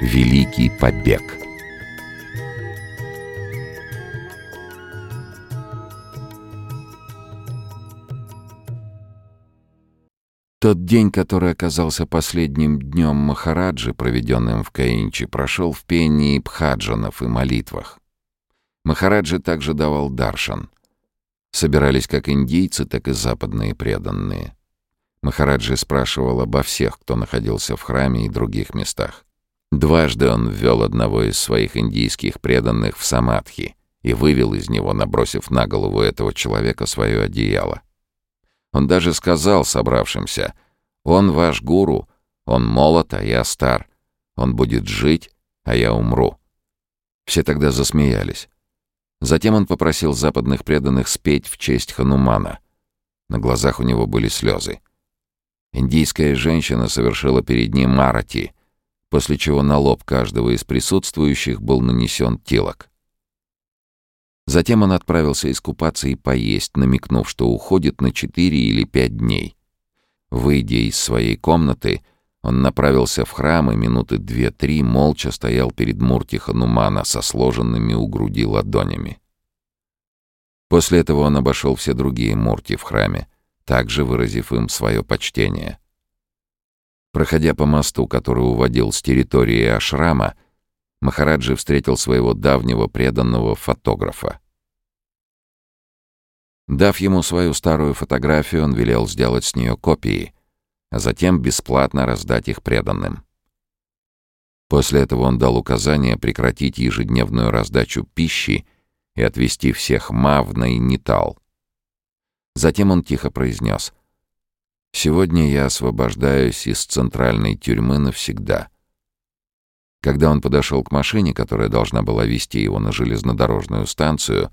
Великий побег. Тот день, который оказался последним днем Махараджи, проведенным в Каинчи, прошел в пении бхаджанов и молитвах. Махараджи также давал даршан. Собирались как индийцы, так и западные преданные. Махараджи спрашивал обо всех, кто находился в храме и других местах. Дважды он ввел одного из своих индийских преданных в самадхи и вывел из него, набросив на голову этого человека свое одеяло. Он даже сказал собравшимся, «Он ваш гуру, он молод, а я стар. Он будет жить, а я умру». Все тогда засмеялись. Затем он попросил западных преданных спеть в честь Ханумана. На глазах у него были слезы. Индийская женщина совершила перед ним марати, после чего на лоб каждого из присутствующих был нанесен телок. Затем он отправился искупаться и поесть, намекнув, что уходит на четыре или пять дней. Выйдя из своей комнаты, он направился в храм и минуты две-три молча стоял перед Мурти Ханумана со сложенными у груди ладонями. После этого он обошел все другие Мурти в храме, также выразив им свое почтение. Проходя по мосту, который уводил с территории ашрама, Махараджи встретил своего давнего преданного фотографа. Дав ему свою старую фотографию, он велел сделать с нее копии, а затем бесплатно раздать их преданным. После этого он дал указание прекратить ежедневную раздачу пищи и отвезти всех ма в Найнитал. Затем он тихо произнес «Сегодня я освобождаюсь из центральной тюрьмы навсегда». Когда он подошел к машине, которая должна была вести его на железнодорожную станцию,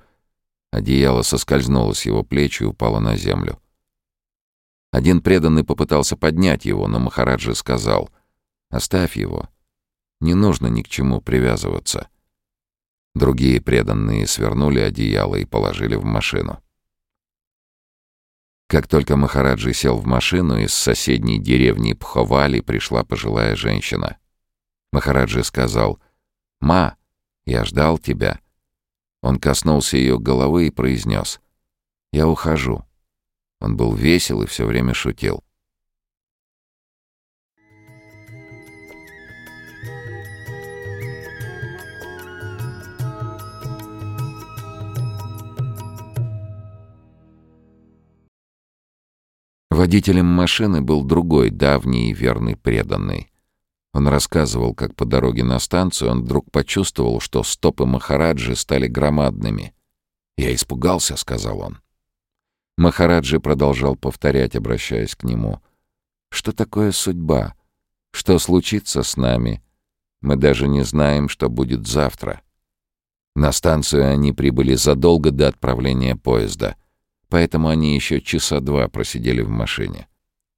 одеяло соскользнуло с его плеч и упало на землю. Один преданный попытался поднять его, но Махараджи сказал «Оставь его. Не нужно ни к чему привязываться». Другие преданные свернули одеяло и положили в машину. Как только Махараджи сел в машину, из соседней деревни Пховали пришла пожилая женщина — Махараджи сказал «Ма, я ждал тебя». Он коснулся ее головы и произнес «Я ухожу». Он был весел и все время шутил. Водителем машины был другой, давний и верный преданный. Он рассказывал, как по дороге на станцию он вдруг почувствовал, что стопы Махараджи стали громадными. «Я испугался», — сказал он. Махараджи продолжал повторять, обращаясь к нему. «Что такое судьба? Что случится с нами? Мы даже не знаем, что будет завтра». На станцию они прибыли задолго до отправления поезда, поэтому они еще часа два просидели в машине.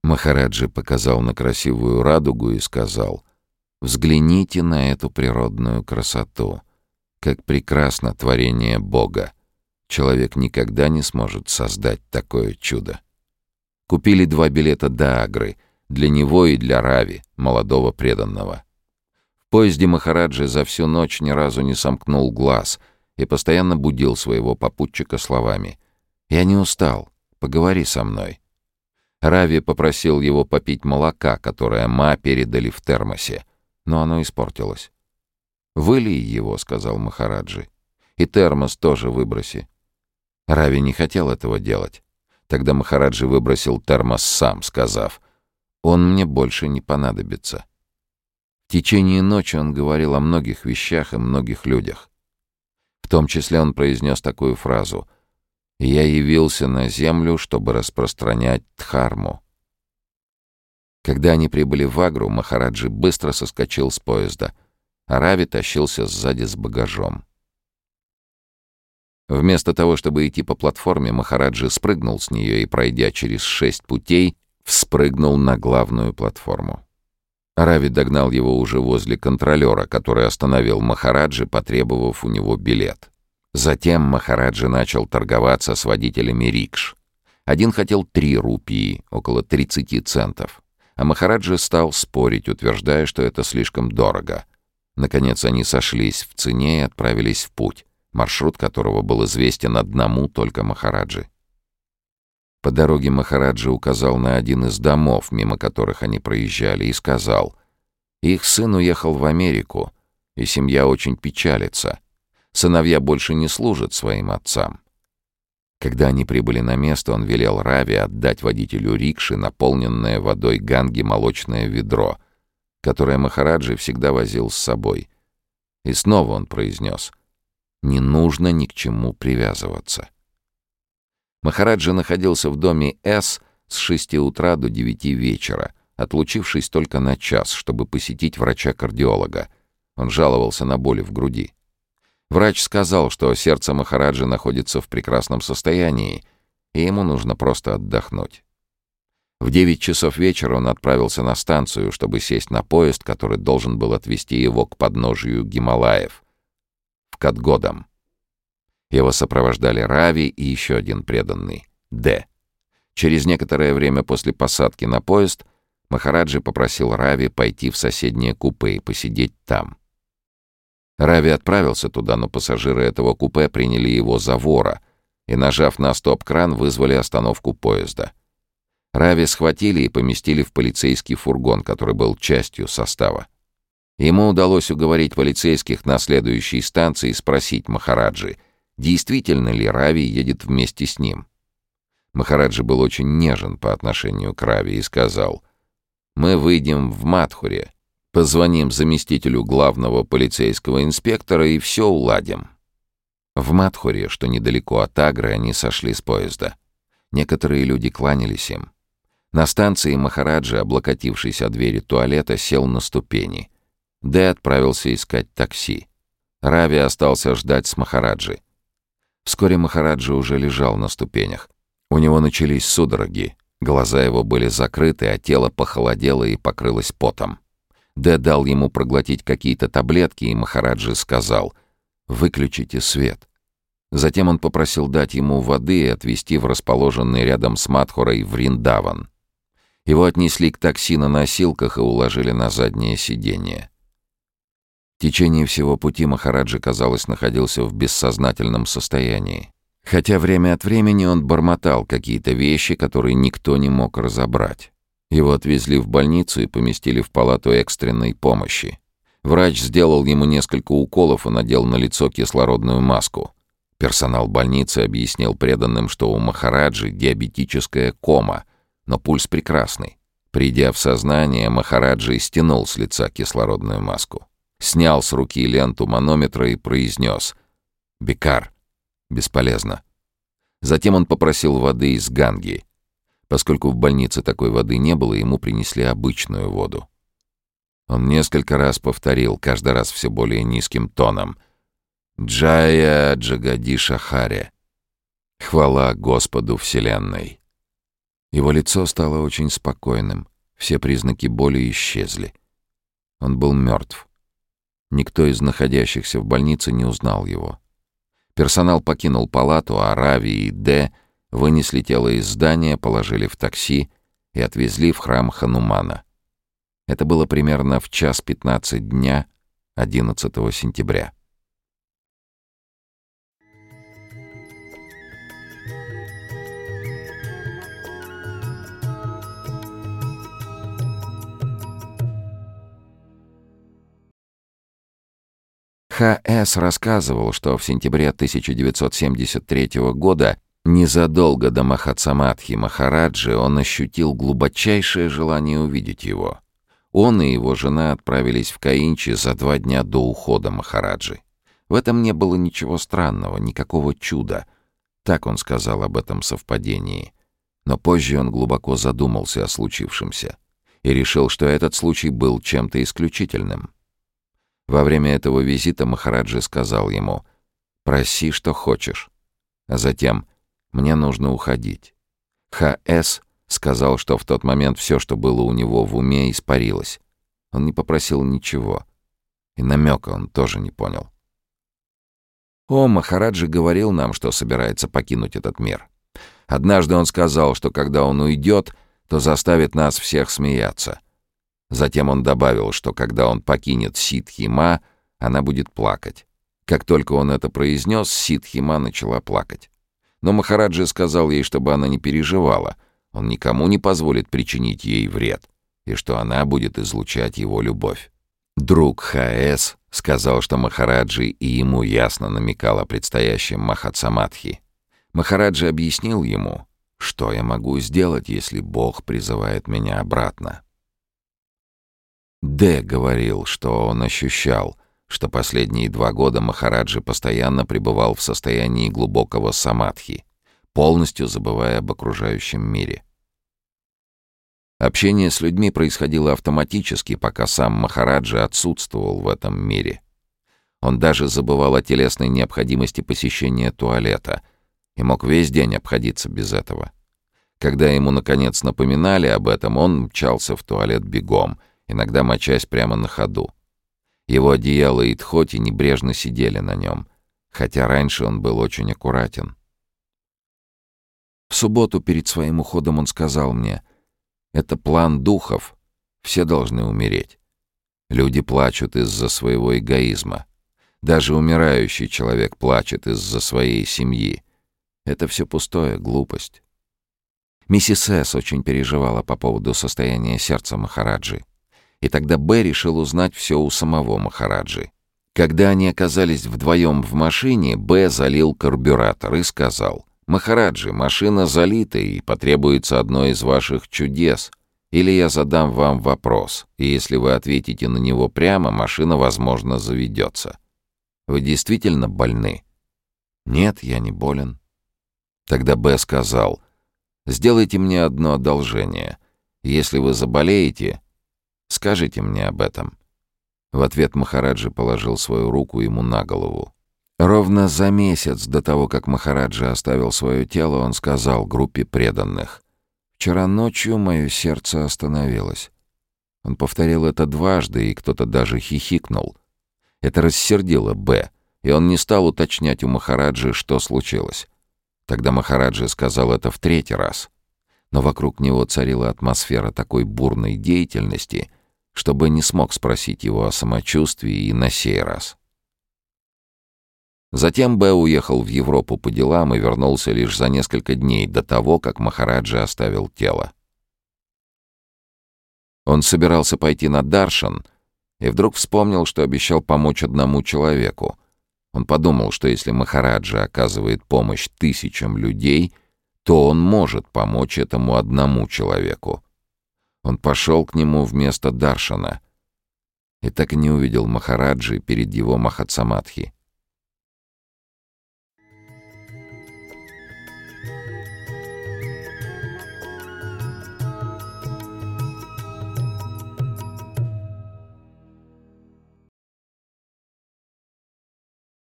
Махараджи показал на красивую радугу и сказал — Взгляните на эту природную красоту. Как прекрасно творение Бога. Человек никогда не сможет создать такое чудо. Купили два билета до Агры, для него и для Рави, молодого преданного. В поезде Махараджи за всю ночь ни разу не сомкнул глаз и постоянно будил своего попутчика словами «Я не устал, поговори со мной». Рави попросил его попить молока, которое Ма передали в термосе, но оно испортилось. «Вылей его», — сказал Махараджи. «И термос тоже выброси». Рави не хотел этого делать. Тогда Махараджи выбросил термос сам, сказав, «Он мне больше не понадобится». В течение ночи он говорил о многих вещах и многих людях. В том числе он произнес такую фразу «Я явился на землю, чтобы распространять Дхарму». Когда они прибыли в Агру, Махараджи быстро соскочил с поезда, а Рави тащился сзади с багажом. Вместо того, чтобы идти по платформе, Махараджи спрыгнул с нее и, пройдя через шесть путей, вспрыгнул на главную платформу. Рави догнал его уже возле контролера, который остановил Махараджи, потребовав у него билет. Затем Махараджи начал торговаться с водителями рикш. Один хотел три рупии, около 30 центов а Махараджи стал спорить, утверждая, что это слишком дорого. Наконец они сошлись в цене и отправились в путь, маршрут которого был известен одному только Махараджи. По дороге Махараджи указал на один из домов, мимо которых они проезжали, и сказал, «Их сын уехал в Америку, и семья очень печалится. Сыновья больше не служат своим отцам». Когда они прибыли на место, он велел Рави отдать водителю рикши наполненное водой ганги молочное ведро, которое Махараджи всегда возил с собой. И снова он произнес, «Не нужно ни к чему привязываться». Махараджа находился в доме С с 6 утра до 9 вечера, отлучившись только на час, чтобы посетить врача-кардиолога. Он жаловался на боли в груди. Врач сказал, что сердце Махараджа находится в прекрасном состоянии, и ему нужно просто отдохнуть. В 9 часов вечера он отправился на станцию, чтобы сесть на поезд, который должен был отвезти его к подножию Гималаев, в Катгодам. Его сопровождали Рави и еще один преданный — Д. Через некоторое время после посадки на поезд Махараджи попросил Рави пойти в соседнее купе и посидеть там. Рави отправился туда, но пассажиры этого купе приняли его за вора и, нажав на стоп-кран, вызвали остановку поезда. Рави схватили и поместили в полицейский фургон, который был частью состава. Ему удалось уговорить полицейских на следующей станции спросить Махараджи — действительно ли Рави едет вместе с ним. Махараджи был очень нежен по отношению к Рави и сказал, «Мы выйдем в Матхуре, позвоним заместителю главного полицейского инспектора и все уладим». В Матхуре, что недалеко от Агры, они сошли с поезда. Некоторые люди кланялись им. На станции Махараджи, облокотившись о двери туалета, сел на ступени. Дэ отправился искать такси. Рави остался ждать с Махараджи. Вскоре Махараджа уже лежал на ступенях. У него начались судороги. Глаза его были закрыты, а тело похолодело и покрылось потом. Дэ дал ему проглотить какие-то таблетки, и Махараджи сказал «Выключите свет». Затем он попросил дать ему воды и отвезти в расположенный рядом с Мадхурой Вриндаван. Его отнесли к такси на носилках и уложили на заднее сиденье. В течение всего пути Махараджи, казалось, находился в бессознательном состоянии. Хотя время от времени он бормотал какие-то вещи, которые никто не мог разобрать. Его отвезли в больницу и поместили в палату экстренной помощи. Врач сделал ему несколько уколов и надел на лицо кислородную маску. Персонал больницы объяснил преданным, что у Махараджи диабетическая кома, но пульс прекрасный. Придя в сознание, Махараджи стянул с лица кислородную маску снял с руки ленту манометра и произнес «Бекар». Бесполезно. Затем он попросил воды из ганги. Поскольку в больнице такой воды не было, ему принесли обычную воду. Он несколько раз повторил, каждый раз все более низким тоном. «Джая Джагадиша Харе». Хвала Господу Вселенной. Его лицо стало очень спокойным, все признаки боли исчезли. Он был мертв. Никто из находящихся в больнице не узнал его. Персонал покинул палату, а Рави и Д вынесли тело из здания, положили в такси и отвезли в храм Ханумана. Это было примерно в час пятнадцать дня 11 сентября. Х.С. рассказывал, что в сентябре 1973 года, незадолго до Махатсамадхи Махараджи, он ощутил глубочайшее желание увидеть его. Он и его жена отправились в Каинчи за два дня до ухода Махараджи. В этом не было ничего странного, никакого чуда. Так он сказал об этом совпадении. Но позже он глубоко задумался о случившемся и решил, что этот случай был чем-то исключительным. Во время этого визита Махараджи сказал ему «Проси, что хочешь». А затем «Мне нужно уходить». Х.С. сказал, что в тот момент все, что было у него в уме, испарилось. Он не попросил ничего. И намека он тоже не понял. О, Махараджи говорил нам, что собирается покинуть этот мир. Однажды он сказал, что когда он уйдет, то заставит нас всех смеяться — Затем он добавил, что когда он покинет Ситхима, она будет плакать. Как только он это произнес, Сидхима начала плакать. Но Махараджи сказал ей, чтобы она не переживала. Он никому не позволит причинить ей вред, и что она будет излучать его любовь. Друг Хаэс сказал, что Махараджи и ему ясно намекал о предстоящем Махатсамадхи. Махараджи объяснил ему, что я могу сделать, если Бог призывает меня обратно. Д говорил, что он ощущал, что последние два года Махараджи постоянно пребывал в состоянии глубокого самадхи, полностью забывая об окружающем мире. Общение с людьми происходило автоматически, пока сам Махараджи отсутствовал в этом мире. Он даже забывал о телесной необходимости посещения туалета и мог весь день обходиться без этого. Когда ему, наконец, напоминали об этом, он мчался в туалет бегом, иногда мочась прямо на ходу. Его одеяло и тхоти небрежно сидели на нем, хотя раньше он был очень аккуратен. В субботу перед своим уходом он сказал мне, «Это план духов, все должны умереть. Люди плачут из-за своего эгоизма. Даже умирающий человек плачет из-за своей семьи. Это все пустое, глупость». Миссис С. очень переживала по поводу состояния сердца Махараджи и тогда Б решил узнать все у самого Махараджи. Когда они оказались вдвоем в машине, Б залил карбюратор и сказал, «Махараджи, машина залита и потребуется одно из ваших чудес. Или я задам вам вопрос, и если вы ответите на него прямо, машина, возможно, заведется. Вы действительно больны?» «Нет, я не болен». Тогда Б сказал, «Сделайте мне одно одолжение. Если вы заболеете, Скажите мне об этом». В ответ Махараджи положил свою руку ему на голову. Ровно за месяц до того, как Махараджи оставил свое тело, он сказал группе преданных. «Вчера ночью мое сердце остановилось». Он повторил это дважды, и кто-то даже хихикнул. Это рассердило Б, и он не стал уточнять у Махараджи, что случилось. Тогда Махараджи сказал это в третий раз. Но вокруг него царила атмосфера такой бурной деятельности — чтобы не смог спросить его о самочувствии и на сей раз. Затем Б уехал в Европу по делам и вернулся лишь за несколько дней до того, как Махараджа оставил тело. Он собирался пойти на Даршан и вдруг вспомнил, что обещал помочь одному человеку. Он подумал, что если Махараджа оказывает помощь тысячам людей, то он может помочь этому одному человеку. Он пошел к нему вместо Даршана и так и не увидел Махараджи перед его Махатсамадхи.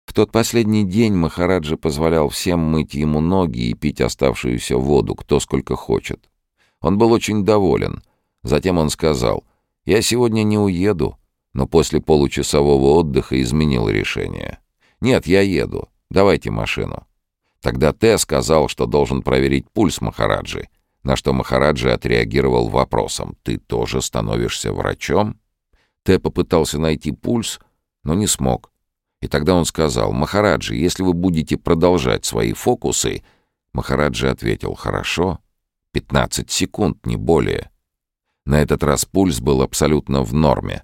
В тот последний день Махараджа позволял всем мыть ему ноги и пить оставшуюся воду, кто сколько хочет. Он был очень доволен, Затем он сказал, «Я сегодня не уеду», но после получасового отдыха изменил решение. «Нет, я еду. Давайте машину». Тогда Т сказал, что должен проверить пульс Махараджи, на что Махараджи отреагировал вопросом «Ты тоже становишься врачом?» Т попытался найти пульс, но не смог. И тогда он сказал «Махараджи, если вы будете продолжать свои фокусы...» Махараджи ответил «Хорошо, 15 секунд, не более». На этот раз пульс был абсолютно в норме.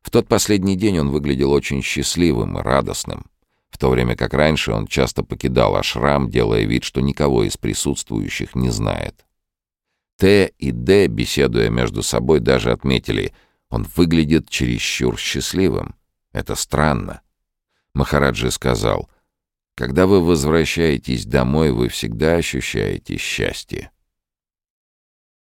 В тот последний день он выглядел очень счастливым и радостным, в то время как раньше он часто покидал ашрам, делая вид, что никого из присутствующих не знает. Т и Д, беседуя между собой, даже отметили, он выглядит чересчур счастливым. Это странно. Махараджи сказал, «Когда вы возвращаетесь домой, вы всегда ощущаете счастье».